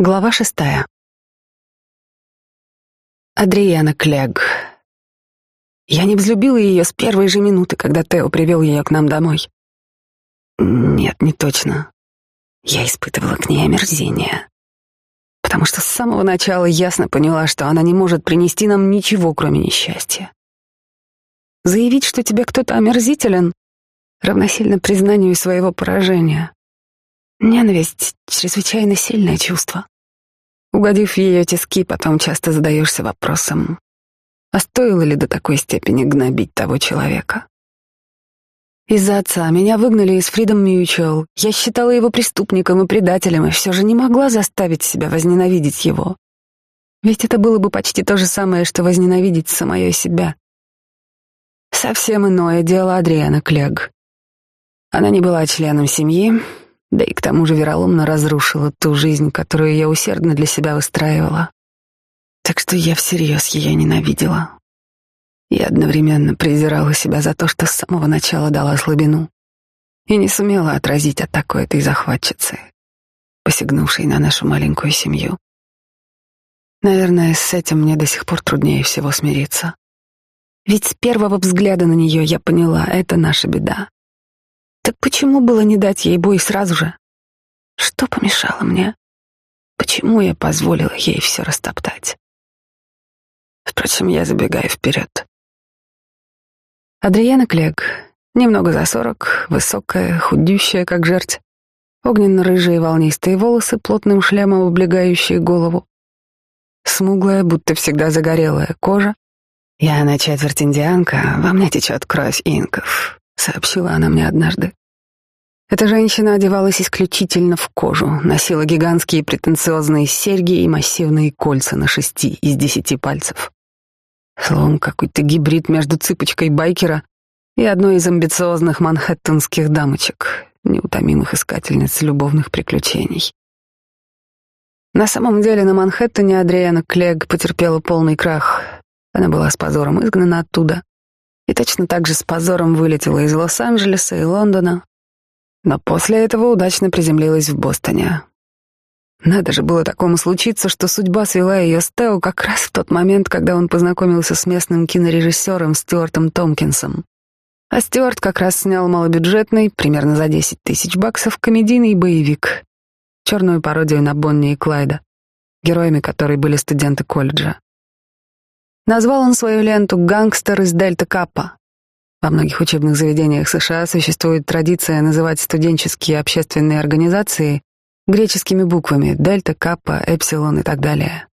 Глава шестая. Адриана Клег. Я не взлюбила ее с первой же минуты, когда Тео привел ее к нам домой. Нет, не точно. Я испытывала к ней омерзение. Потому что с самого начала ясно поняла, что она не может принести нам ничего, кроме несчастья. Заявить, что тебе кто-то омерзителен, равносильно признанию своего поражения. Ненависть — чрезвычайно сильное чувство. Угодив в ее тиски, потом часто задаешься вопросом, а стоило ли до такой степени гнобить того человека? Из-за отца меня выгнали из Freedom Mutual. Я считала его преступником и предателем, и все же не могла заставить себя возненавидеть его. Ведь это было бы почти то же самое, что возненавидеть самое себя. Совсем иное дело Адриана Клег. Она не была членом семьи, да и к тому же вероломно разрушила ту жизнь, которую я усердно для себя выстраивала. Так что я всерьез ее ненавидела. И одновременно презирала себя за то, что с самого начала дала слабину и не сумела отразить атаку этой захватчицы, посягнувшей на нашу маленькую семью. Наверное, с этим мне до сих пор труднее всего смириться. Ведь с первого взгляда на нее я поняла, это наша беда. Так почему было не дать ей бой сразу же? Что помешало мне? Почему я позволила ей все растоптать? Впрочем, я забегаю вперед. Адриана Клег, немного за сорок, высокая, худющая, как жерть, огненно-рыжие волнистые волосы, плотным шлемом облегающие голову, смуглая, будто всегда загорелая кожа. Я на четверть индианка, во мне течет кровь инков, сообщила она мне однажды. Эта женщина одевалась исключительно в кожу, носила гигантские претенциозные серьги и массивные кольца на шести из десяти пальцев. Словом, какой-то гибрид между цыпочкой байкера и одной из амбициозных манхэттенских дамочек, неутомимых искательниц любовных приключений. На самом деле на Манхэттене Адриана Клег потерпела полный крах. Она была с позором изгнана оттуда и точно так же с позором вылетела из Лос-Анджелеса и Лондона, но после этого удачно приземлилась в Бостоне. Надо же было такому случиться, что судьба свела ее с Тео как раз в тот момент, когда он познакомился с местным кинорежиссером Стюартом Томпкинсом. А Стюарт как раз снял малобюджетный, примерно за 10 тысяч баксов, комедийный боевик, черную пародию на Бонни и Клайда, героями которой были студенты колледжа. Назвал он свою ленту «Гангстер из Дельта Каппа», во многих учебных заведениях США существует традиция называть студенческие общественные организации греческими буквами дельта, каппа, эпсилон и так далее.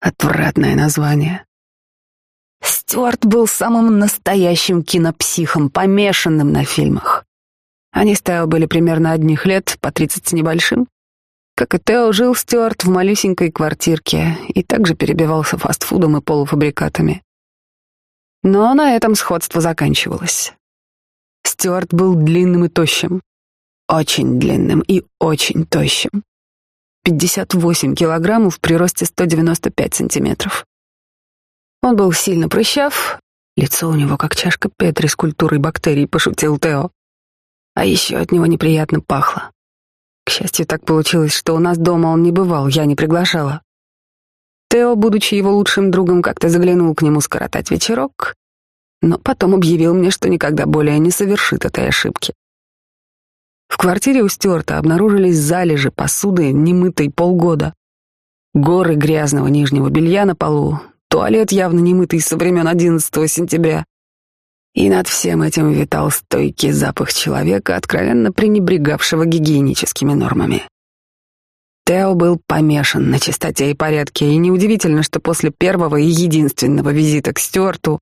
Отвратное название. Стюарт был самым настоящим кинопсихом, помешанным на фильмах. Они с Тео были примерно одних лет, по тридцать с небольшим. Как и Тео, жил Стюарт в малюсенькой квартирке и также перебивался фастфудом и полуфабрикатами. Но на этом сходство заканчивалось. Стюарт был длинным и тощим. Очень длинным и очень тощим. 58 килограммов при росте 195 сантиметров. Он был сильно прыщав, лицо у него как чашка Петри с культурой бактерий, пошутил Тео. А еще от него неприятно пахло. К счастью, так получилось, что у нас дома он не бывал, я не приглашала. Тео, будучи его лучшим другом, как-то заглянул к нему скоротать вечерок, но потом объявил мне, что никогда более не совершит этой ошибки. В квартире у Стюарта обнаружились залежи посуды, немытой полгода, горы грязного нижнего белья на полу, туалет явно немытый со времен 11 сентября. И над всем этим витал стойкий запах человека, откровенно пренебрегавшего гигиеническими нормами. Тео был помешан на чистоте и порядке, и неудивительно, что после первого и единственного визита к Стюарту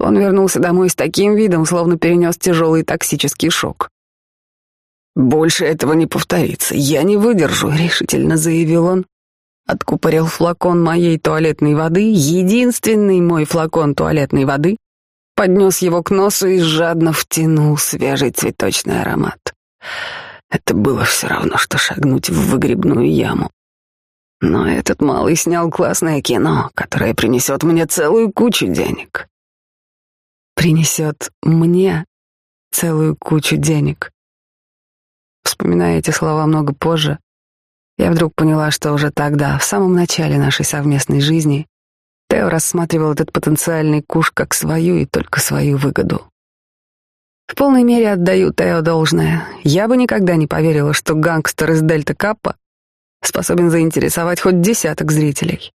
он вернулся домой с таким видом, словно перенес тяжелый токсический шок. «Больше этого не повторится, я не выдержу», — решительно заявил он. Откупорил флакон моей туалетной воды, единственный мой флакон туалетной воды, поднес его к носу и жадно втянул свежий цветочный аромат. Это было все равно, что шагнуть в выгребную яму. Но этот малый снял классное кино, которое принесет мне целую кучу денег. Принесет мне целую кучу денег. Вспоминая эти слова много позже, Я вдруг поняла, что уже тогда, в самом начале нашей совместной жизни, Тео рассматривал этот потенциальный куш как свою и только свою выгоду. В полной мере отдаю Тео должное. Я бы никогда не поверила, что гангстер из Дельта Каппа способен заинтересовать хоть десяток зрителей.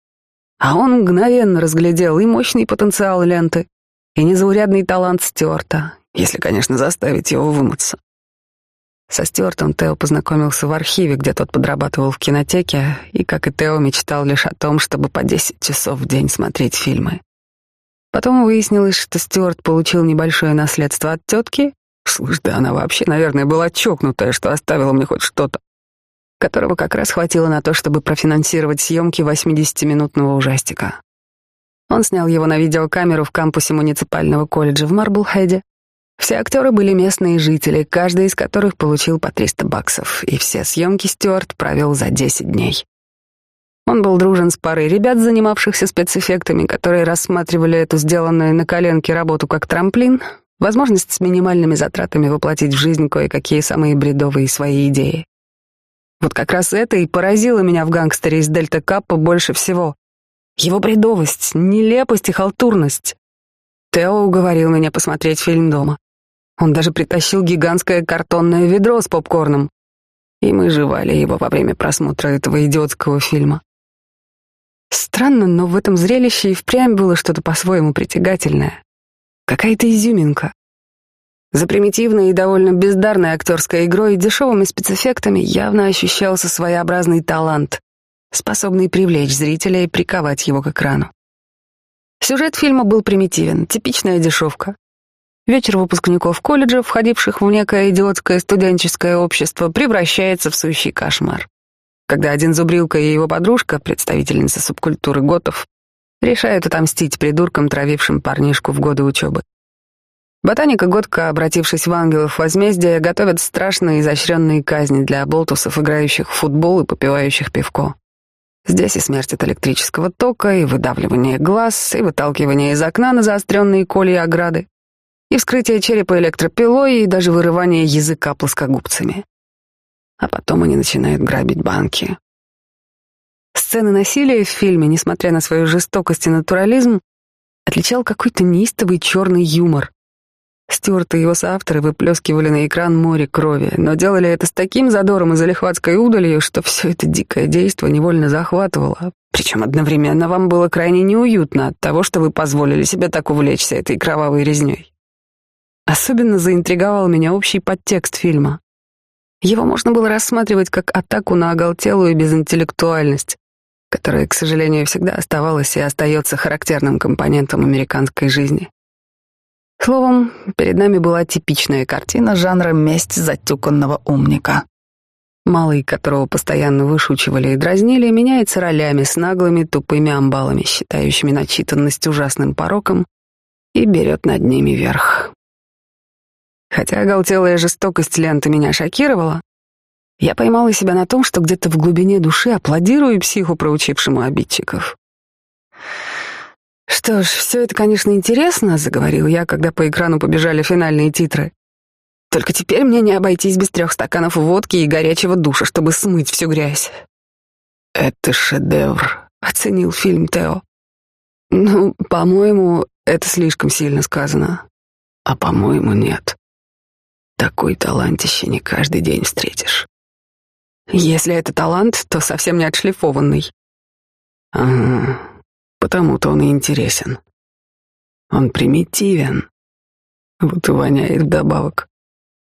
А он мгновенно разглядел и мощный потенциал ленты, и незаурядный талант Стюарта, если, конечно, заставить его вымыться. Со Стюартом Тео познакомился в архиве, где тот подрабатывал в кинотеке, и, как и Тео, мечтал лишь о том, чтобы по 10 часов в день смотреть фильмы. Потом выяснилось, что Стюарт получил небольшое наследство от тетки. Слушай, да она вообще, наверное, была чокнутая, что оставила мне хоть что-то которого как раз хватило на то, чтобы профинансировать съемки 80-минутного ужастика. Он снял его на видеокамеру в кампусе муниципального колледжа в Марблхеде. Все актеры были местные жители, каждый из которых получил по 300 баксов, и все съемки Стюарт провел за 10 дней. Он был дружен с парой ребят, занимавшихся спецэффектами, которые рассматривали эту сделанную на коленке работу как трамплин, возможность с минимальными затратами воплотить в жизнь кое-какие самые бредовые свои идеи. Вот как раз это и поразило меня в гангстере из Дельта Каппа больше всего. Его бредовость, нелепость и халтурность. Тео уговорил меня посмотреть фильм дома. Он даже притащил гигантское картонное ведро с попкорном. И мы жевали его во время просмотра этого идиотского фильма. Странно, но в этом зрелище и впрямь было что-то по-своему притягательное. Какая-то изюминка. За примитивной и довольно бездарной актерской игрой и дешевыми спецэффектами явно ощущался своеобразный талант, способный привлечь зрителя и приковать его к экрану. Сюжет фильма был примитивен, типичная дешевка. Вечер выпускников колледжа, входивших в некое идиотское студенческое общество, превращается в сущий кошмар. Когда один зубрилка и его подружка, представительница субкультуры готов, решают отомстить придуркам, травившим парнишку в годы учебы. Ботаника Годка, обратившись в ангелов возмездия, готовят страшные изощренные казни для болтусов, играющих в футбол и попивающих пивко. Здесь и смерть от электрического тока, и выдавливание глаз, и выталкивание из окна на заостренные колья ограды, и вскрытие черепа электропилой, и даже вырывание языка плоскогубцами. А потом они начинают грабить банки. Сцены насилия в фильме, несмотря на свою жестокость и натурализм, отличал какой-то неистовый черный юмор. Стюарт и его соавторы выплескивали на экран море крови, но делали это с таким задором и залихватской удалью, что все это дикое действо невольно захватывало. Причем одновременно вам было крайне неуютно от того, что вы позволили себе так увлечься этой кровавой резней. Особенно заинтриговал меня общий подтекст фильма. Его можно было рассматривать как атаку на оголтелую безинтеллектуальность, которая, к сожалению, всегда оставалась и остается характерным компонентом американской жизни. Словом, перед нами была типичная картина жанра «месть затюканного умника». Малый, которого постоянно вышучивали и дразнили, меняется ролями с наглыми тупыми амбалами, считающими начитанность ужасным пороком, и берет над ними верх. Хотя оголтелая жестокость ленты меня шокировала, я поймала себя на том, что где-то в глубине души аплодирую психу, проучившему обидчиков. «Что ж, все это, конечно, интересно», — заговорил я, когда по экрану побежали финальные титры. «Только теперь мне не обойтись без трех стаканов водки и горячего душа, чтобы смыть всю грязь». «Это шедевр», — оценил фильм Тео. «Ну, по-моему, это слишком сильно сказано. А по-моему, нет. Такой талантище не каждый день встретишь. Если это талант, то совсем не отшлифованный». «Ага, Потому-то он и интересен. Он примитивен. Вот и воняет вдобавок.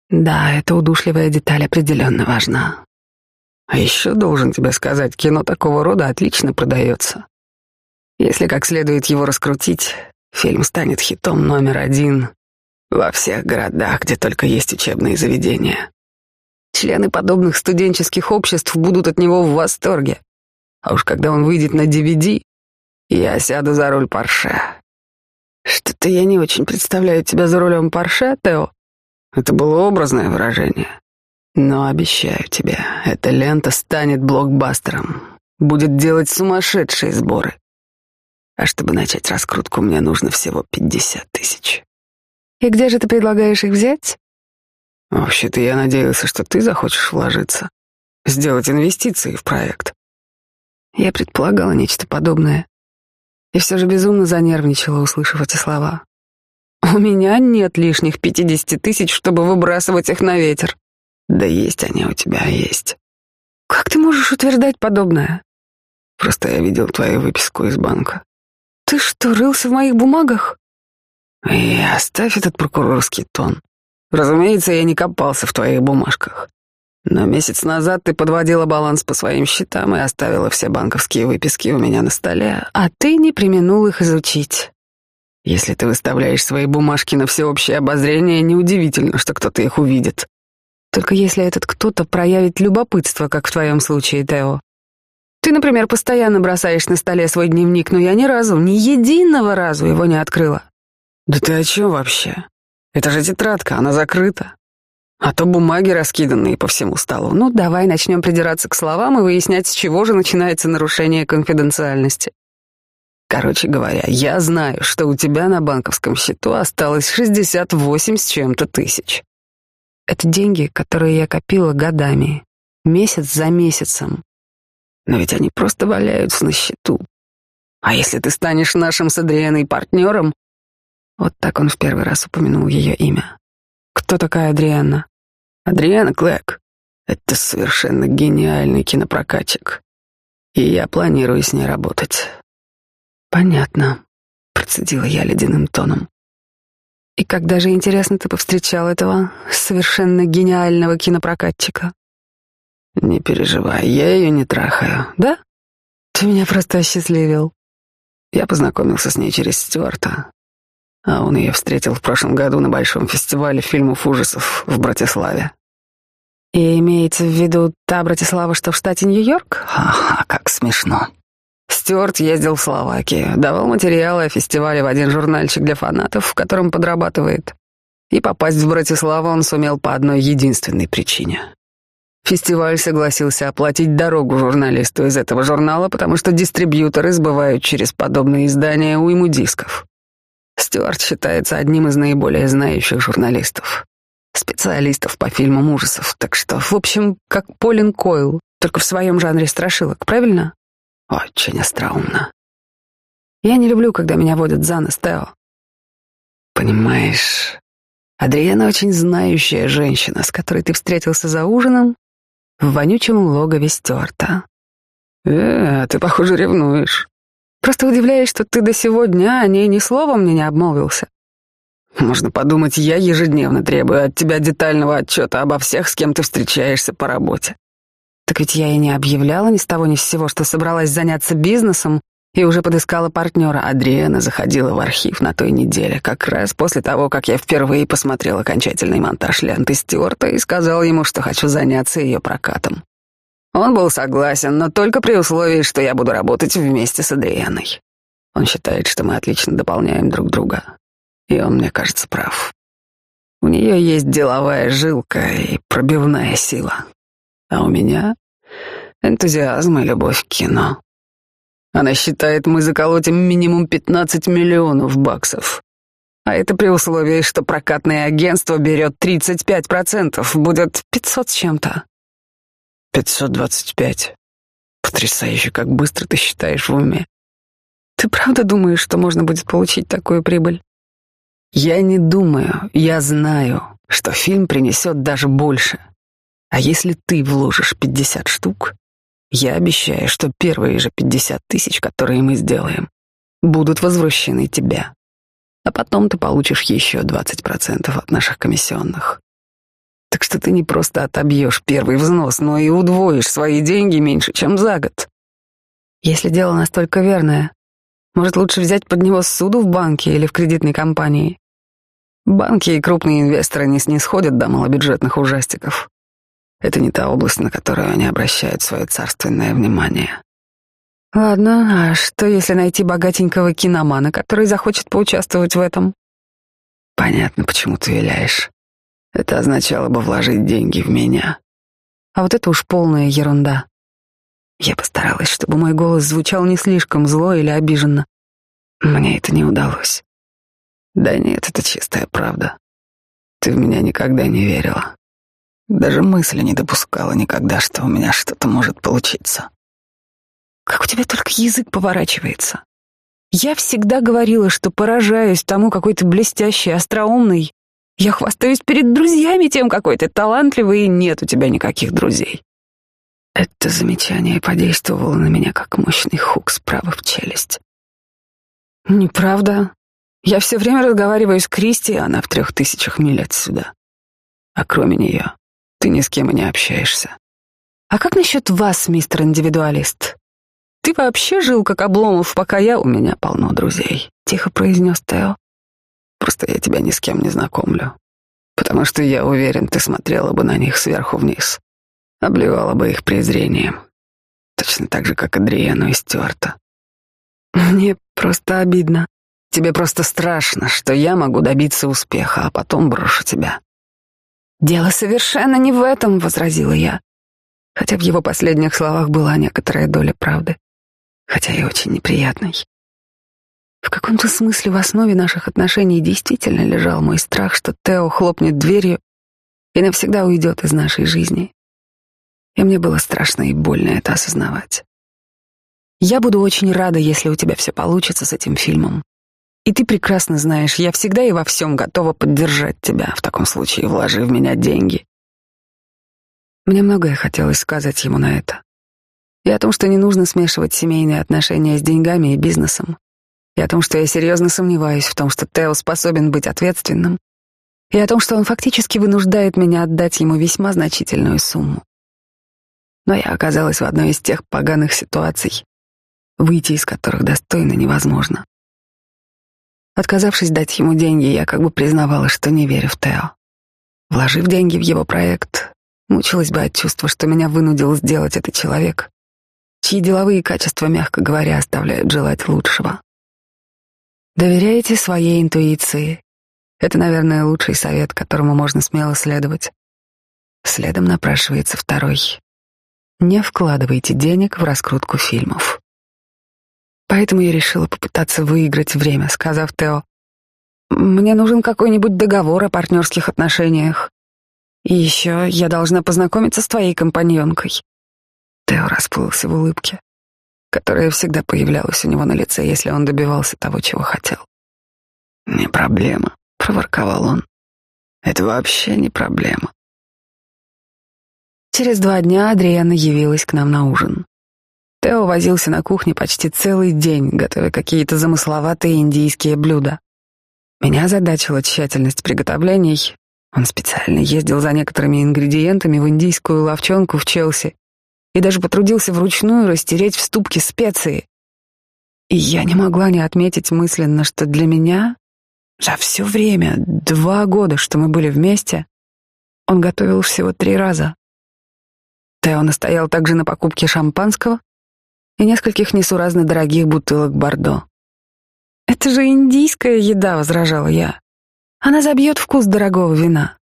Да, эта удушливая деталь определенно важна. А еще должен тебе сказать, кино такого рода отлично продается. Если как следует его раскрутить, фильм станет хитом номер один во всех городах, где только есть учебные заведения. Члены подобных студенческих обществ будут от него в восторге. А уж когда он выйдет на DVD, я сяду за руль Порше. Что-то я не очень представляю тебя за рулем Порше, Тео. Это было образное выражение. Но обещаю тебе, эта лента станет блокбастером. Будет делать сумасшедшие сборы. А чтобы начать раскрутку, мне нужно всего пятьдесят тысяч. И где же ты предлагаешь их взять? Вообще-то я надеялся, что ты захочешь вложиться. сделать инвестиции в проект. Я предполагала нечто подобное. И все же безумно занервничала, услышав эти слова. У меня нет лишних пятидесяти тысяч, чтобы выбрасывать их на ветер. Да есть они у тебя, есть. Как ты можешь утверждать подобное? Просто я видел твою выписку из банка. Ты что, рылся в моих бумагах? И оставь этот прокурорский тон. Разумеется, я не копался в твоих бумажках. Но месяц назад ты подводила баланс по своим счетам и оставила все банковские выписки у меня на столе, а ты не применул их изучить. Если ты выставляешь свои бумажки на всеобщее обозрение, неудивительно, что кто-то их увидит. Только если этот кто-то проявит любопытство, как в твоем случае, Тео. Ты, например, постоянно бросаешь на столе свой дневник, но я ни разу, ни единого разу его не открыла. Да ты о чем вообще? Это же тетрадка, она закрыта. А то бумаги раскиданные по всему столу. Ну, давай начнем придираться к словам и выяснять, с чего же начинается нарушение конфиденциальности. Короче говоря, я знаю, что у тебя на банковском счету осталось 68 с чем-то тысяч. Это деньги, которые я копила годами, месяц за месяцем. Но ведь они просто валяются на счету. А если ты станешь нашим с Адрианой партнером? Вот так он в первый раз упомянул ее имя. Кто такая Адриана? Адриана Клэк. Это совершенно гениальный кинопрокатчик. И я планирую с ней работать. Понятно, процедила я ледяным тоном. И когда же, интересно, ты повстречал этого совершенно гениального кинопрокатчика? Не переживай, я ее не трахаю, да? Ты меня просто осчастливил. Я познакомился с ней через Стюарта, а он ее встретил в прошлом году на большом фестивале фильмов ужасов в Братиславе. И имеется в виду та Братислава, что в штате Нью-Йорк? Ага, как смешно. Стюарт ездил в Словакию, давал материалы о фестивале в один журнальчик для фанатов, в котором подрабатывает. И попасть в Братиславу он сумел по одной единственной причине. Фестиваль согласился оплатить дорогу журналисту из этого журнала, потому что дистрибьюторы сбывают через подобные издания уйму дисков. Стюарт считается одним из наиболее знающих журналистов, специалистов по фильмам ужасов, так что, в общем, как Полин Койл, только в своем жанре страшилок, правильно? Очень остроумно. Я не люблю, когда меня водят за нос, Тео. Понимаешь, Адриана очень знающая женщина, с которой ты встретился за ужином в вонючем логове Стюарта. Э, ты, похоже, ревнуешь. Просто удивляюсь, что ты до сего дня о ней ни словом мне не обмолвился. Можно подумать, я ежедневно требую от тебя детального отчета обо всех, с кем ты встречаешься по работе. Так ведь я и не объявляла ни с того ни с сего, что собралась заняться бизнесом и уже подыскала партнера. Адриана заходила в архив на той неделе, как раз после того, как я впервые посмотрел окончательный монтаж ленты Стюарта и сказал ему, что хочу заняться ее прокатом. Он был согласен, но только при условии, что я буду работать вместе с Адрианой. Он считает, что мы отлично дополняем друг друга. И он, мне кажется, прав. У нее есть деловая жилка и пробивная сила. А у меня энтузиазм и любовь к кино. Она считает, мы заколотим минимум 15 миллионов баксов. А это при условии, что прокатное агентство берет 35%, будет 500 с чем-то. 525. Потрясающе, как быстро ты считаешь в уме. Ты правда думаешь, что можно будет получить такую прибыль? Я не думаю, я знаю, что фильм принесет даже больше. А если ты вложишь 50 штук, я обещаю, что первые же 50 тысяч, которые мы сделаем, будут возвращены тебе. А потом ты получишь еще 20% от наших комиссионных. Так что ты не просто отобьешь первый взнос, но и удвоишь свои деньги меньше, чем за год. Если дело настолько верное, может, лучше взять под него суду в банке или в кредитной компании. Банки и крупные инвесторы не снисходят до малобюджетных ужастиков. Это не та область, на которую они обращают свое царственное внимание. Ладно, а что если найти богатенького киномана, который захочет поучаствовать в этом? Понятно, почему ты виляешь. Это означало бы вложить деньги в меня. А вот это уж полная ерунда. Я постаралась, чтобы мой голос звучал не слишком зло или обиженно. Мне это не удалось. Да нет, это чистая правда. Ты в меня никогда не верила. Даже мысли не допускала никогда, что у меня что-то может получиться. Как у тебя только язык поворачивается. Я всегда говорила, что поражаюсь тому, какой ты блестящий, остроумный. Я хвастаюсь перед друзьями тем, какой ты талантливый, и нет у тебя никаких друзей. Это замечание подействовало на меня, как мощный хук справа в челюсть. Неправда. Я все время разговариваю с Кристи, она в трех тысячах миль отсюда. А кроме нее, ты ни с кем и не общаешься. А как насчет вас, мистер индивидуалист? Ты вообще жил как Обломов, пока я у меня полно друзей, тихо произнес Тео. Просто я тебя ни с кем не знакомлю. Потому что я уверен, ты смотрела бы на них сверху вниз. Обливала бы их презрением. Точно так же, как Адриану и Стюарта. Мне просто обидно. Тебе просто страшно, что я могу добиться успеха, а потом брошу тебя. Дело совершенно не в этом, возразила я. Хотя в его последних словах была некоторая доля правды, хотя и очень неприятной. В каком-то смысле в основе наших отношений действительно лежал мой страх, что Тео хлопнет дверью и навсегда уйдет из нашей жизни. И мне было страшно и больно это осознавать. Я буду очень рада, если у тебя все получится с этим фильмом. И ты прекрасно знаешь, я всегда и во всем готова поддержать тебя, в таком случае вложи в меня деньги. Мне многое хотелось сказать ему на это. И о том, что не нужно смешивать семейные отношения с деньгами и бизнесом. И о том, что я серьезно сомневаюсь в том, что Тео способен быть ответственным. И о том, что он фактически вынуждает меня отдать ему весьма значительную сумму. Но я оказалась в одной из тех поганых ситуаций, выйти из которых достойно невозможно. Отказавшись дать ему деньги, я как бы признавала, что не верю в Тео. Вложив деньги в его проект, мучилась бы от чувства, что меня вынудил сделать этот человек, чьи деловые качества, мягко говоря, оставляют желать лучшего. Доверяйте своей интуиции. Это, наверное, лучший совет, которому можно смело следовать. Следом напрашивается второй. Не вкладывайте денег в раскрутку фильмов. Поэтому я решила попытаться выиграть время, сказав Тео, «Мне нужен какой-нибудь договор о партнерских отношениях. И еще я должна познакомиться с твоей компаньонкой». Тео расплылся в улыбке, которая всегда появлялась у него на лице, если он добивался того, чего хотел. «Не проблема», — проворковал он. «Это вообще не проблема». Через два дня Адриана явилась к нам на ужин. Тео возился на кухне почти целый день, готовя какие-то замысловатые индийские блюда. Меня задачила тщательность приготовлений. Он специально ездил за некоторыми ингредиентами в индийскую ловчонку в Челси и даже потрудился вручную растереть в ступке специи. И я не могла не отметить мысленно, что для меня за все время, два года, что мы были вместе, он готовил всего три раза. Тео настоял также на покупке шампанского, и нескольких несуразно дорогих бутылок бордо. «Это же индийская еда», — возражала я. «Она забьет вкус дорогого вина».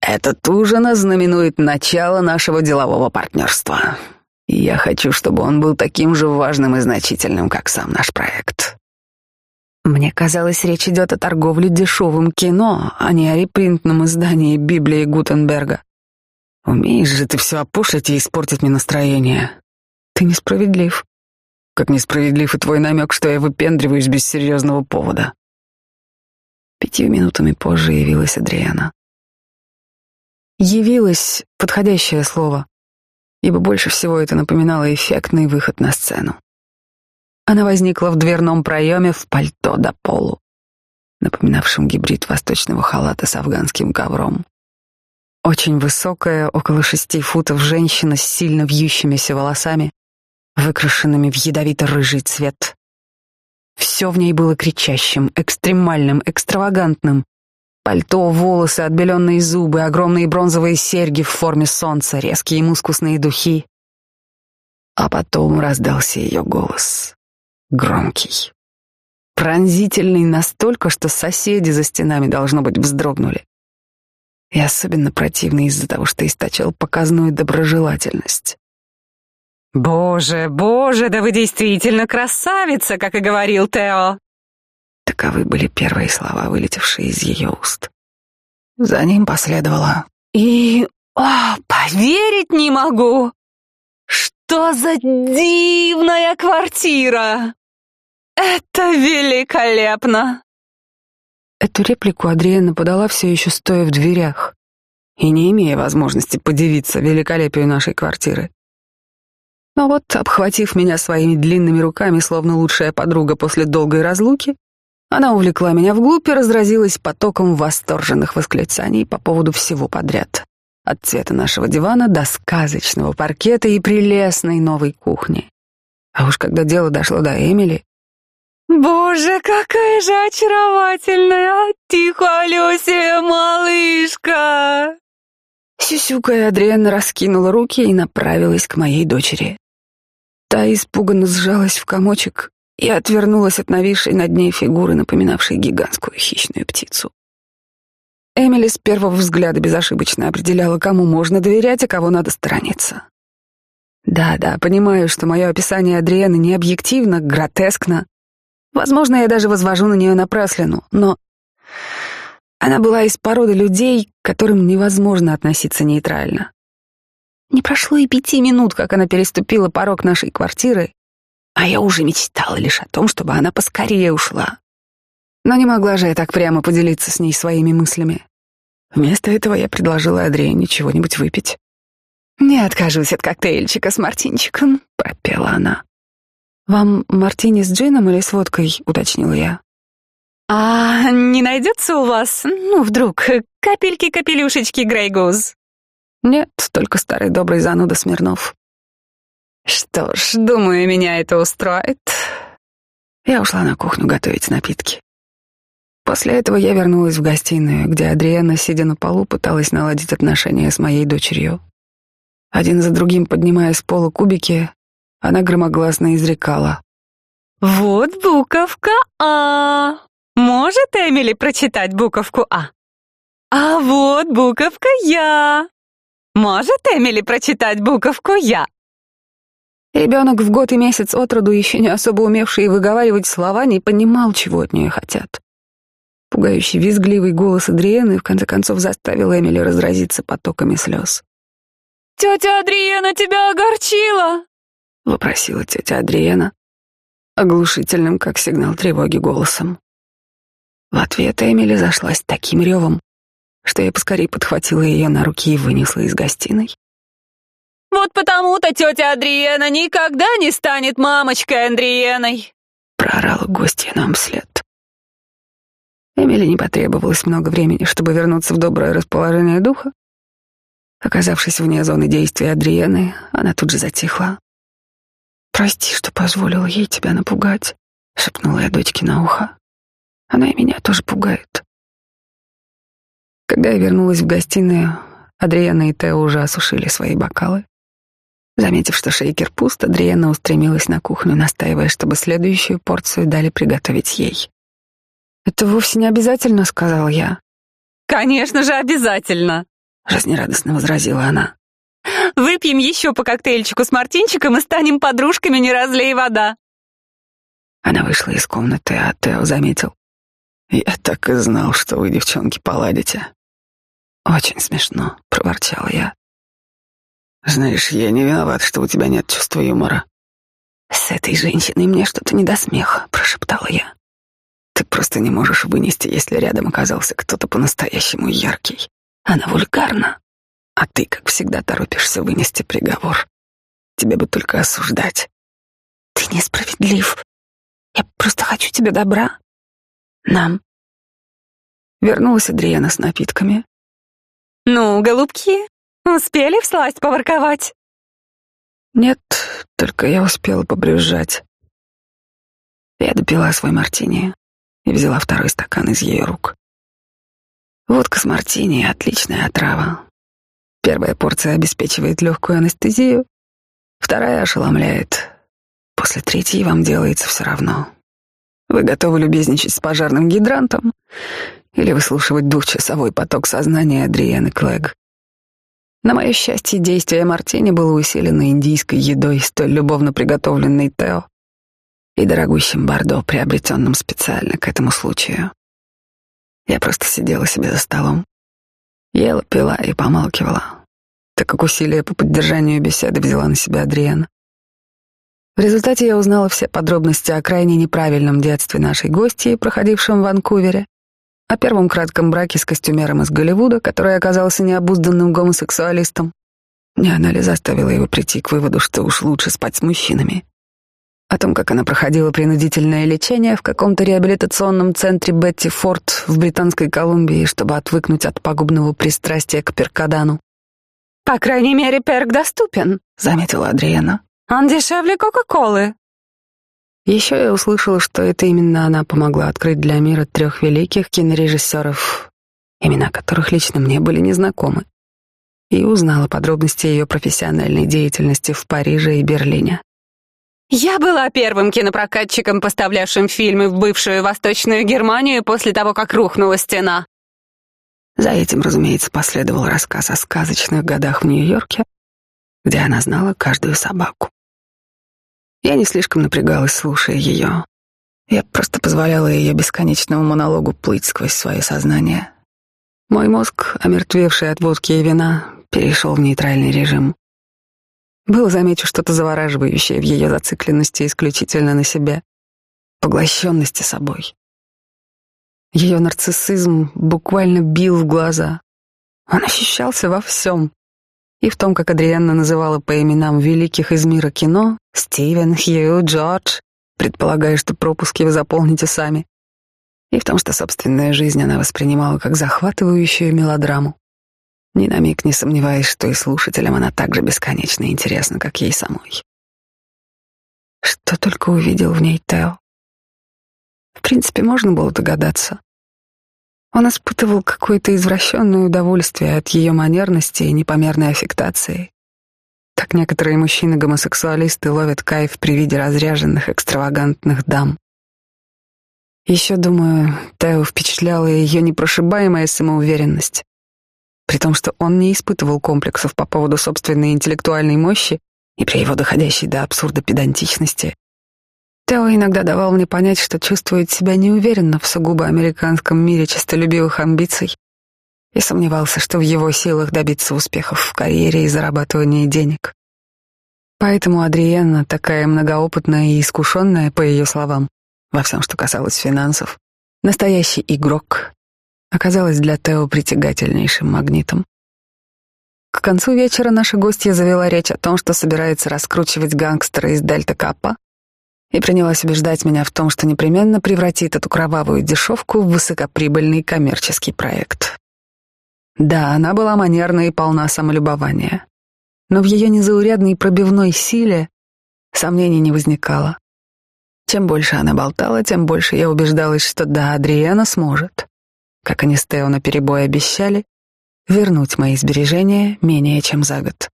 «Этот ужин ознаменует начало нашего делового партнерства. И я хочу, чтобы он был таким же важным и значительным, как сам наш проект». Мне казалось, речь идет о торговле дешевым кино, а не о репринтном издании Библии Гутенберга. Умеешь же ты все опошлить и испортить мне настроение. Ты несправедлив. Как несправедлив и твой намек, что я выпендриваюсь без серьезного повода. Пятью минутами позже явилась Адриана. Явилась — подходящее слово, ибо больше всего это напоминало эффектный выход на сцену. Она возникла в дверном проеме в пальто до полу, напоминавшем гибрид восточного халата с афганским ковром. Очень высокая, около шести футов женщина с сильно вьющимися волосами выкрашенными в ядовито-рыжий цвет. Все в ней было кричащим, экстремальным, экстравагантным. Пальто, волосы, отбеленные зубы, огромные бронзовые серьги в форме солнца, резкие мускусные духи. А потом раздался ее голос. Громкий. Пронзительный настолько, что соседи за стенами, должно быть, вздрогнули. И особенно противный из-за того, что источал показную доброжелательность. «Боже, боже, да вы действительно красавица, как и говорил Тео!» Таковы были первые слова, вылетевшие из ее уст. За ним последовало «И О, поверить не могу! Что за дивная квартира! Это великолепно! Эту реплику Адриена подала все еще стоя в дверях и не имея возможности подивиться великолепию нашей квартиры. Но вот, обхватив меня своими длинными руками, словно лучшая подруга после долгой разлуки, она увлекла меня вглубь и разразилась потоком восторженных восклицаний по поводу всего подряд. От цвета нашего дивана до сказочного паркета и прелестной новой кухни. А уж когда дело дошло до Эмили... «Боже, какая же очаровательная, тихолюсая малышка!» Сюсюкая Адриана раскинула руки и направилась к моей дочери. Та испуганно сжалась в комочек и отвернулась от нависшей над ней фигуры, напоминавшей гигантскую хищную птицу. Эмили с первого взгляда безошибочно определяла, кому можно доверять, а кого надо сторониться. Да-да, понимаю, что мое описание Адрианы не объективно, гротескно. Возможно, я даже возвожу на нее напраслину, но она была из породы людей, к которым невозможно относиться нейтрально. Не прошло и пяти минут, как она переступила порог нашей квартиры, а я уже мечтала лишь о том, чтобы она поскорее ушла. Но не могла же я так прямо поделиться с ней своими мыслями. Вместо этого я предложила Адриане чего-нибудь выпить. «Не откажусь от коктейльчика с мартинчиком», — пропела она. «Вам мартини с джином или с водкой?» — уточнила я. «А не найдется у вас, ну, вдруг, капельки-капелюшечки Грейгуз?» «Нет, только старый добрый зануда Смирнов». Что ж, думаю, меня это устроит. Я ушла на кухню готовить напитки. После этого я вернулась в гостиную, где Адриана, сидя на полу, пыталась наладить отношения с моей дочерью. Один за другим поднимая с пола кубики, она громогласно изрекала. «Вот буковка А. Может Эмили прочитать буковку А? А вот буковка Я. Может Эмили прочитать буковку Я?» Ребенок в год и месяц от роду, еще не особо умевший выговаривать слова, не понимал, чего от нее хотят. Пугающий визгливый голос Адриены в конце концов заставил Эмили разразиться потоками слез. «Тетя Адриена тебя огорчила!» — вопросила тетя Адриена, оглушительным, как сигнал тревоги, голосом. В ответ Эмили зашлась таким ревом, что я поскорее подхватила ее на руки и вынесла из гостиной. Вот потому-то тетя Адриена никогда не станет мамочкой Андриеной!» Проорала гостья нам вслед. Эмили не потребовалось много времени, чтобы вернуться в доброе расположение духа. Оказавшись вне зоны действия Адриены, она тут же затихла. «Прости, что позволила ей тебя напугать», — шепнула я дочке на ухо. «Она и меня тоже пугает». Когда я вернулась в гостиную, Адриана и Тео уже осушили свои бокалы. Заметив, что шейкер пуст, Адриена устремилась на кухню, настаивая, чтобы следующую порцию дали приготовить ей. «Это вовсе не обязательно», — сказал я. «Конечно же обязательно», — жизнерадостно возразила она. «Выпьем еще по коктейльчику с мартинчиком и станем подружками, не разлей вода». Она вышла из комнаты, а Тео заметил. «Я так и знал, что вы, девчонки, поладите». «Очень смешно», — проворчала я. Знаешь, я не виноват, что у тебя нет чувства юмора. С этой женщиной мне что-то не до смеха, прошептала я. Ты просто не можешь вынести, если рядом оказался кто-то по-настоящему яркий. Она вульгарна, а ты, как всегда, торопишься вынести приговор. Тебе бы только осуждать. Ты несправедлив. Я просто хочу тебе добра. Нам. Вернулась Адриана с напитками. Ну, голубки, Успели всласть поворковать? Нет, только я успела побрюзжать. Я допила свой мартини и взяла второй стакан из ее рук. Водка с мартини — отличная отрава. Первая порция обеспечивает легкую анестезию, вторая ошеломляет. После третьей вам делается все равно. Вы готовы любезничать с пожарным гидрантом или выслушивать двухчасовой поток сознания Адрианы Клэг. На мое счастье, действие Мартини было усилено индийской едой, столь любовно приготовленной Тео, и дорогущим бордо, приобретенным специально к этому случаю. Я просто сидела себе за столом, ела, пила и помалкивала, так как усилия по поддержанию беседы взяла на себя Адриана. В результате я узнала все подробности о крайне неправильном детстве нашей гости, проходившем в Ванкувере, о первом кратком браке с костюмером из Голливуда, который оказался необузданным гомосексуалистом. Не анализ заставила его прийти к выводу, что уж лучше спать с мужчинами. О том, как она проходила принудительное лечение в каком-то реабилитационном центре Бетти Форд в Британской Колумбии, чтобы отвыкнуть от пагубного пристрастия к перкадану. «По крайней мере, перк доступен», — заметила Адриена. «Он дешевле Кока-Колы». Еще я услышала, что это именно она помогла открыть для мира трех великих кинорежиссеров, имена которых лично мне были незнакомы, и узнала подробности ее профессиональной деятельности в Париже и Берлине. «Я была первым кинопрокатчиком, поставлявшим фильмы в бывшую Восточную Германию после того, как рухнула стена». За этим, разумеется, последовал рассказ о сказочных годах в Нью-Йорке, где она знала каждую собаку. Я не слишком напрягалась, слушая ее. Я просто позволяла ее бесконечному монологу плыть сквозь свое сознание. Мой мозг, омертвевший от водки и вина, перешел в нейтральный режим. Было, замечу, что-то завораживающее в ее зацикленности исключительно на себе, поглощенности собой. Ее нарциссизм буквально бил в глаза. Он ощущался во всем и в том, как Адрианна называла по именам великих из мира кино Стивен, Хью, Джордж, предполагая, что пропуски вы заполните сами, и в том, что собственная жизнь она воспринимала как захватывающую мелодраму, ни на миг не сомневаясь, что и слушателям она так же бесконечно интересна, как ей самой. Что только увидел в ней Тео. В принципе, можно было догадаться. Он испытывал какое-то извращенное удовольствие от ее манерности и непомерной аффектации. Так некоторые мужчины-гомосексуалисты ловят кайф при виде разряженных экстравагантных дам. Еще, думаю, Тео впечатляла ее непрошибаемая самоуверенность. При том, что он не испытывал комплексов по поводу собственной интеллектуальной мощи и при его доходящей до абсурда педантичности, Тео иногда давал мне понять, что чувствует себя неуверенно в сугубо американском мире честолюбивых амбиций и сомневался, что в его силах добиться успехов в карьере и зарабатывания денег. Поэтому Адриенна, такая многоопытная и искушенная, по ее словам, во всем, что касалось финансов, настоящий игрок, оказалась для Тео притягательнейшим магнитом. К концу вечера наша гостья завела речь о том, что собирается раскручивать гангстера из Дельта Капа, и принялась убеждать меня в том, что непременно превратит эту кровавую дешевку в высокоприбыльный коммерческий проект. Да, она была манерна и полна самолюбования, но в ее незаурядной пробивной силе сомнений не возникало. Чем больше она болтала, тем больше я убеждалась, что да, Адриена сможет, как они с Тео наперебой обещали, вернуть мои сбережения менее чем за год.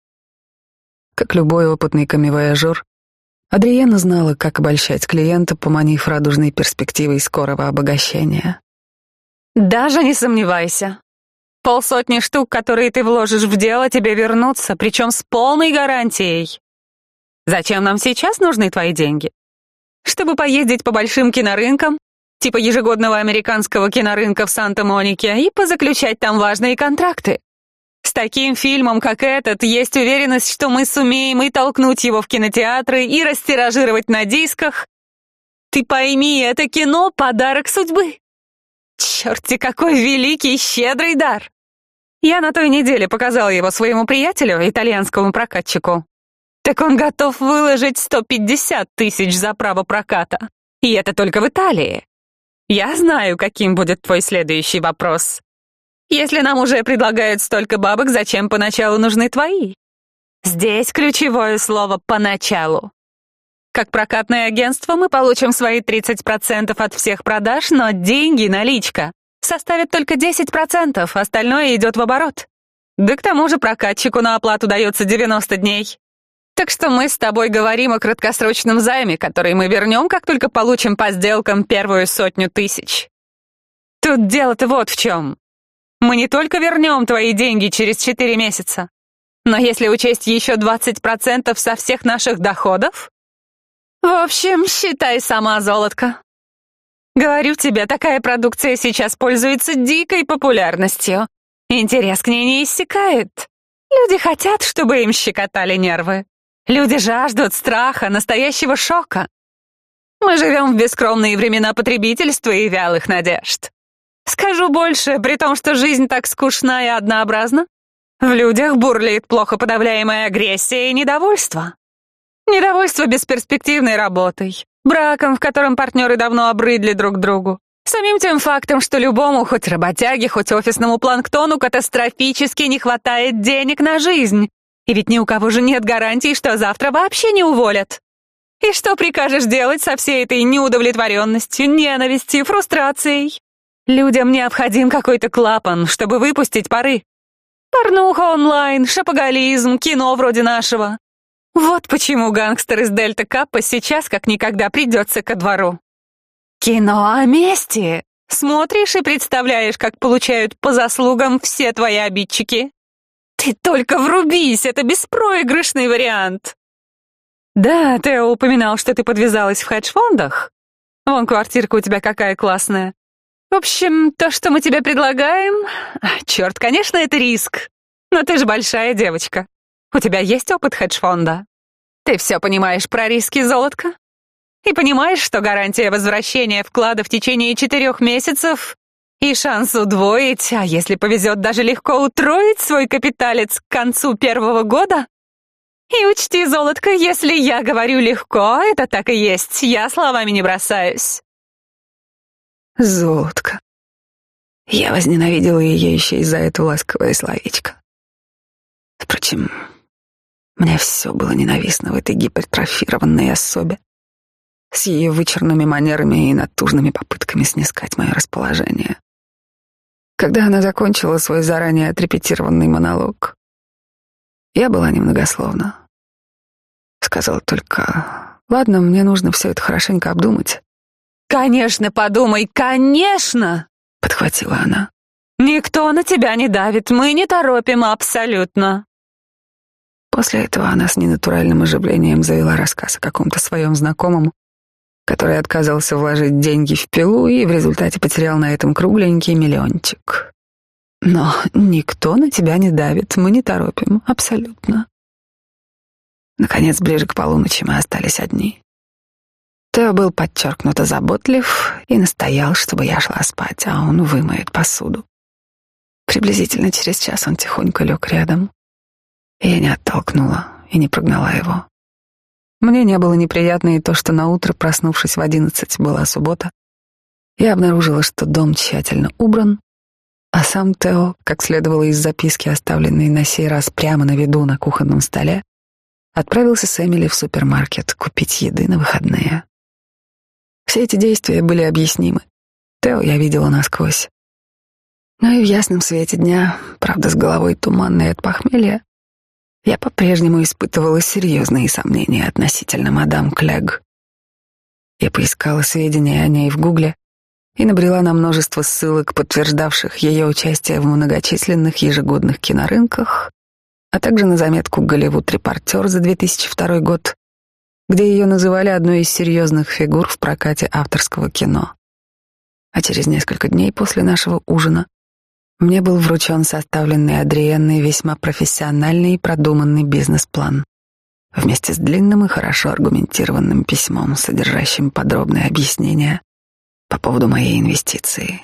Как любой опытный камевояжер, Адриена знала, как обольщать клиента, поманив радужной перспективой скорого обогащения. «Даже не сомневайся. Полсотни штук, которые ты вложишь в дело, тебе вернутся, причем с полной гарантией. Зачем нам сейчас нужны твои деньги? Чтобы поездить по большим кинорынкам, типа ежегодного американского кинорынка в Санта-Монике, и позаключать там важные контракты. С таким фильмом, как этот, есть уверенность, что мы сумеем и толкнуть его в кинотеатры, и растиражировать на дисках. Ты пойми, это кино — подарок судьбы. Черти, какой великий, щедрый дар! Я на той неделе показала его своему приятелю, итальянскому прокатчику. Так он готов выложить 150 тысяч за право проката. И это только в Италии. Я знаю, каким будет твой следующий вопрос. Если нам уже предлагают столько бабок, зачем поначалу нужны твои? Здесь ключевое слово «поначалу». Как прокатное агентство мы получим свои 30% от всех продаж, но деньги, наличка, составят только 10%, остальное идет в оборот. Да к тому же прокатчику на оплату дается 90 дней. Так что мы с тобой говорим о краткосрочном займе, который мы вернем, как только получим по сделкам первую сотню тысяч. Тут дело-то вот в чем. Мы не только вернем твои деньги через четыре месяца, но если учесть еще 20% со всех наших доходов... В общем, считай сама, золотко. Говорю тебе, такая продукция сейчас пользуется дикой популярностью. Интерес к ней не иссякает. Люди хотят, чтобы им щекотали нервы. Люди жаждут страха, настоящего шока. Мы живем в бескромные времена потребительства и вялых надежд. Скажу больше, при том, что жизнь так скучна и однообразна, в людях бурлит плохо подавляемая агрессия и недовольство. Недовольство бесперспективной работой, браком, в котором партнеры давно обрыдли друг другу, самим тем фактом, что любому, хоть работяге, хоть офисному планктону, катастрофически не хватает денег на жизнь. И ведь ни у кого же нет гарантии, что завтра вообще не уволят. И что прикажешь делать со всей этой неудовлетворенностью, ненавистью, фрустрацией? Людям необходим какой-то клапан, чтобы выпустить пары. Порнуха онлайн, шапоголизм, кино вроде нашего. Вот почему гангстер из Дельта Каппа сейчас как никогда придется ко двору. Кино о мести. Смотришь и представляешь, как получают по заслугам все твои обидчики. Ты только врубись, это беспроигрышный вариант. Да, Тео упоминал, что ты подвязалась в хедж-фондах. Вон квартирка у тебя какая классная. В общем, то, что мы тебе предлагаем... Черт, конечно, это риск. Но ты же большая девочка. У тебя есть опыт хедж-фонда? Ты все понимаешь про риски, золотка? И понимаешь, что гарантия возвращения вклада в течение четырех месяцев и шанс удвоить, а если повезет, даже легко утроить свой капиталец к концу первого года? И учти, золотка, если я говорю легко, это так и есть, я словами не бросаюсь. Золотко. Я возненавидела ее еще и за это ласковое словечко. Впрочем, мне все было ненавистно в этой гипертрофированной особе с ее вычурными манерами и натужными попытками снискать мое расположение. Когда она закончила свой заранее отрепетированный монолог, я была немногословна. Сказала только, ладно, мне нужно все это хорошенько обдумать. «Конечно, подумай, конечно!» — подхватила она. «Никто на тебя не давит, мы не торопим абсолютно». После этого она с ненатуральным оживлением завела рассказ о каком-то своем знакомом, который отказался вложить деньги в пилу и в результате потерял на этом кругленький миллиончик. Но никто на тебя не давит, мы не торопим, абсолютно. Наконец, ближе к полуночи мы остались одни. Тео был подчеркнуто заботлив и настоял, чтобы я шла спать, а он вымоет посуду. Приблизительно через час он тихонько лег рядом, и я не оттолкнула и не прогнала его. Мне не было неприятно и то, что на утро, проснувшись в одиннадцать, была суббота, я обнаружила, что дом тщательно убран, а сам Тео, как следовало из записки, оставленной на сей раз прямо на виду на кухонном столе, отправился с Эмили в супермаркет купить еды на выходные. Все эти действия были объяснимы. Тео я видела насквозь. Но и в ясном свете дня, правда, с головой туманной от похмелья, я по-прежнему испытывала серьезные сомнения относительно мадам Клэг. Я поискала сведения о ней в Гугле и набрела на множество ссылок, подтверждавших ее участие в многочисленных ежегодных кинорынках, а также на заметку «Голливуд-репортер» за 2002 год, где ее называли одной из серьезных фигур в прокате авторского кино. А через несколько дней после нашего ужина мне был вручен составленный Адриенной весьма профессиональный и продуманный бизнес-план вместе с длинным и хорошо аргументированным письмом, содержащим подробные объяснения по поводу моей инвестиции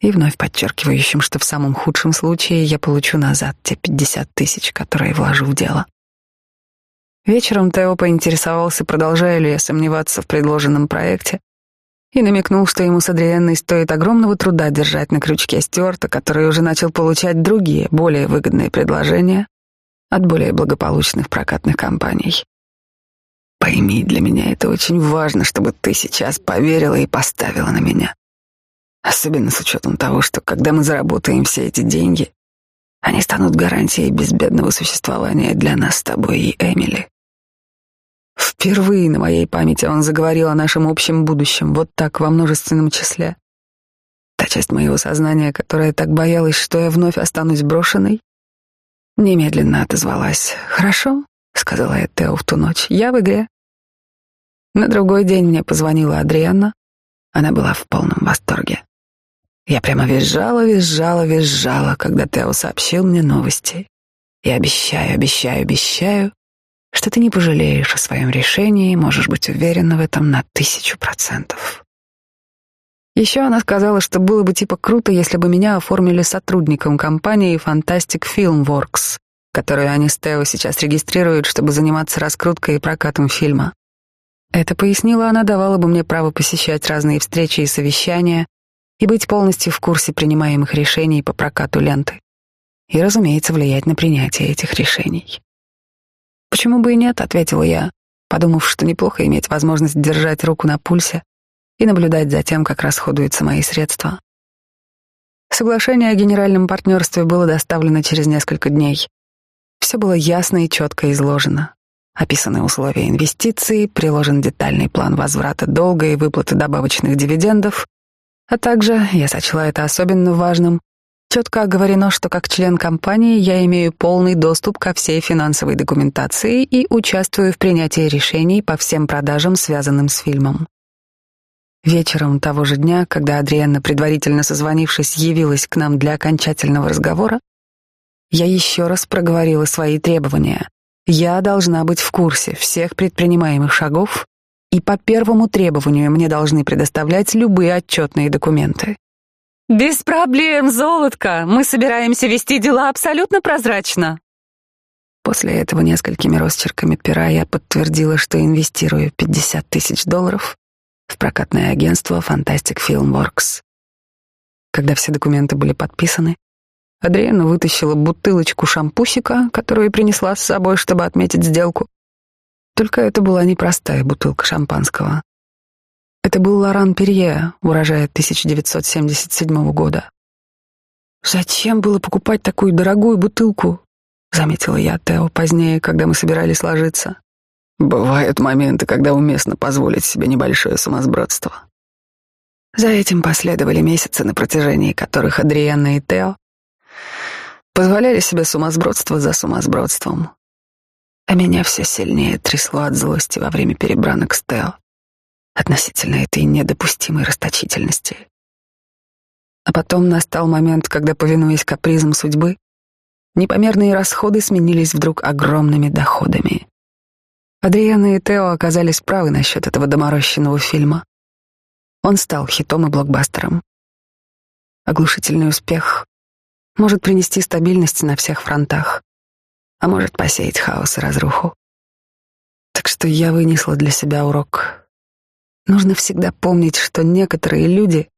и вновь подчеркивающим, что в самом худшем случае я получу назад те 50 тысяч, которые вложу в дело. Вечером Тео поинтересовался, продолжаю ли я сомневаться в предложенном проекте, и намекнул, что ему с Адриенной стоит огромного труда держать на крючке Стюарта, который уже начал получать другие, более выгодные предложения от более благополучных прокатных компаний. Пойми, для меня это очень важно, чтобы ты сейчас поверила и поставила на меня. Особенно с учетом того, что когда мы заработаем все эти деньги, они станут гарантией безбедного существования для нас с тобой и Эмили. Впервые на моей памяти он заговорил о нашем общем будущем, вот так, во множественном числе. Та часть моего сознания, которая так боялась, что я вновь останусь брошенной, немедленно отозвалась. «Хорошо», — сказала я Тео в ту ночь, — «я в игре». На другой день мне позвонила Адриана. Она была в полном восторге. Я прямо визжала, визжала, визжала, когда Тео сообщил мне новости. И обещаю, обещаю, обещаю, что ты не пожалеешь о своем решении и можешь быть уверена в этом на тысячу процентов. Еще она сказала, что было бы типа круто, если бы меня оформили сотрудником компании Fantastic Filmworks, которую они с Тео сейчас регистрируют, чтобы заниматься раскруткой и прокатом фильма. Это, пояснила она, давало бы мне право посещать разные встречи и совещания и быть полностью в курсе принимаемых решений по прокату ленты. И, разумеется, влиять на принятие этих решений. «Почему бы и нет?» — ответила я, подумав, что неплохо иметь возможность держать руку на пульсе и наблюдать за тем, как расходуются мои средства. Соглашение о генеральном партнерстве было доставлено через несколько дней. Все было ясно и четко изложено. Описаны условия инвестиций, приложен детальный план возврата долга и выплаты добавочных дивидендов, а также, я сочла это особенно важным, четко оговорено, что как член компании я имею полный доступ ко всей финансовой документации и участвую в принятии решений по всем продажам, связанным с фильмом. Вечером того же дня, когда Адриэнна, предварительно созвонившись, явилась к нам для окончательного разговора, я еще раз проговорила свои требования. Я должна быть в курсе всех предпринимаемых шагов, и по первому требованию мне должны предоставлять любые отчетные документы. «Без проблем, золотко. Мы собираемся вести дела абсолютно прозрачно». После этого несколькими росчерками пера я подтвердила, что инвестирую 50 тысяч долларов в прокатное агентство Fantastic Filmworks. Когда все документы были подписаны, Адриана вытащила бутылочку шампусика, которую принесла с собой, чтобы отметить сделку. Только это была не простая бутылка шампанского. Это был Лоран Перье, урожая 1977 года. «Зачем было покупать такую дорогую бутылку?» — заметила я Тео позднее, когда мы собирались ложиться. Бывают моменты, когда уместно позволить себе небольшое сумасбродство. За этим последовали месяцы, на протяжении которых Адриана и Тео позволяли себе сумасбродство за сумасбродством. А меня все сильнее трясло от злости во время перебранок с Тео относительно этой недопустимой расточительности. А потом настал момент, когда, повинуясь капризам судьбы, непомерные расходы сменились вдруг огромными доходами. Адриана и Тео оказались правы насчет этого доморощенного фильма. Он стал хитом и блокбастером. Оглушительный успех может принести стабильность на всех фронтах, а может посеять хаос и разруху. Так что я вынесла для себя урок. Нужно всегда помнить, что некоторые люди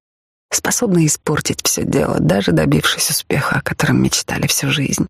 способны испортить все дело, даже добившись успеха, о котором мечтали всю жизнь.